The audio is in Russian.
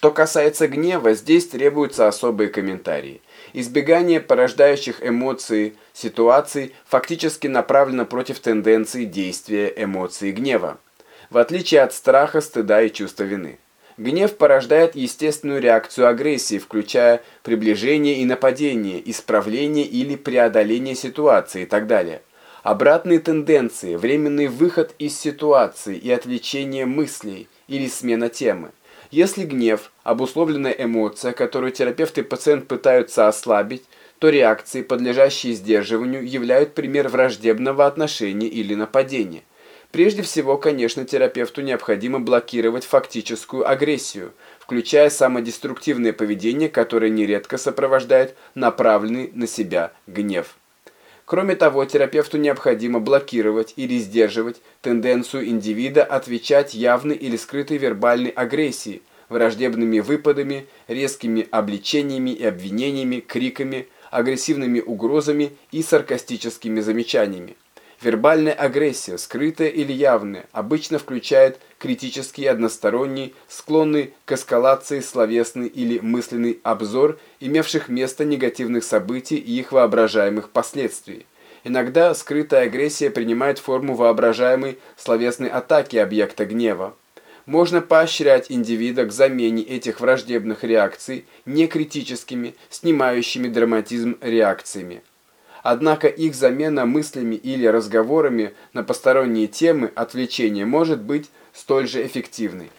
Что касается гнева, здесь требуются особые комментарии. Избегание порождающих эмоции ситуаций фактически направлено против тенденции действия эмоции гнева, в отличие от страха, стыда и чувства вины. Гнев порождает естественную реакцию агрессии, включая приближение и нападение, исправление или преодоление ситуации и так далее. Обратные тенденции, временный выход из ситуации и отвлечение мыслей или смена темы. Если гнев – обусловленная эмоция, которую терапевт и пациент пытаются ослабить, то реакции, подлежащие сдерживанию, являют пример враждебного отношения или нападения. Прежде всего, конечно, терапевту необходимо блокировать фактическую агрессию, включая самодеструктивное поведение, которое нередко сопровождает направленный на себя гнев. Кроме того, терапевту необходимо блокировать или сдерживать тенденцию индивида отвечать явной или скрытой вербальной агрессии, враждебными выпадами, резкими обличениями и обвинениями, криками, агрессивными угрозами и саркастическими замечаниями. Вербальная агрессия, скрытая или явная, обычно включает критический, односторонний, склонный к эскалации словесный или мысленный обзор имевших место негативных событий и их воображаемых последствий. Иногда скрытая агрессия принимает форму воображаемой словесной атаки объекта гнева. Можно поощрять индивида к замене этих враждебных реакций некритическими, снимающими драматизм реакциями. Однако их замена мыслями или разговорами на посторонние темы отвлечения может быть столь же эффективной.